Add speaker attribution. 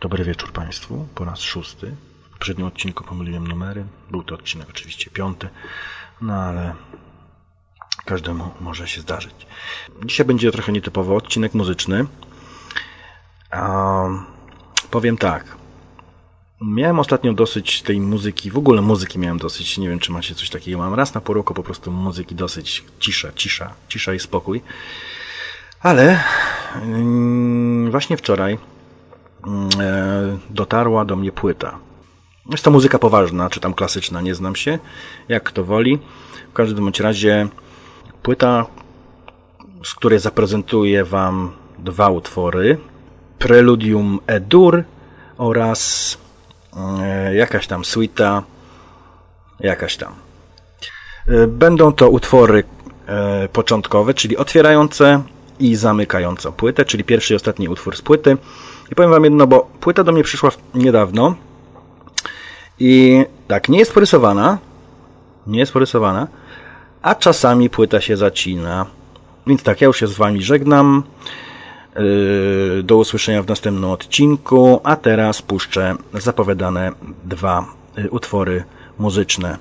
Speaker 1: Dobry wieczór Państwu, po raz szósty. W poprzednim odcinku pomyliłem numery. Był to odcinek oczywiście piąty, no ale każdemu może się zdarzyć. Dzisiaj będzie trochę nietypowy odcinek muzyczny. Um, powiem tak. Miałem ostatnio dosyć tej muzyki, w ogóle muzyki miałem dosyć, nie wiem czy macie coś takiego, mam raz na pół roku po prostu muzyki dosyć, cisza, cisza, cisza i spokój. Ale yy, właśnie wczoraj dotarła do mnie płyta. Jest to muzyka poważna, czy tam klasyczna, nie znam się, jak kto woli. W każdym bądź razie płyta, z której zaprezentuję Wam dwa utwory. Preludium E-dur oraz e, jakaś tam suita, jakaś tam. E, będą to utwory początkowe, czyli otwierające i zamykające płytę, czyli pierwszy i ostatni utwór z płyty. I powiem wam jedno, bo płyta do mnie przyszła niedawno i tak, nie jest porysowana, nie jest porysowana, a czasami płyta się zacina. Więc tak, ja już się z wami żegnam. Yy, do usłyszenia w następnym odcinku, a teraz puszczę zapowiadane dwa yy, utwory muzyczne.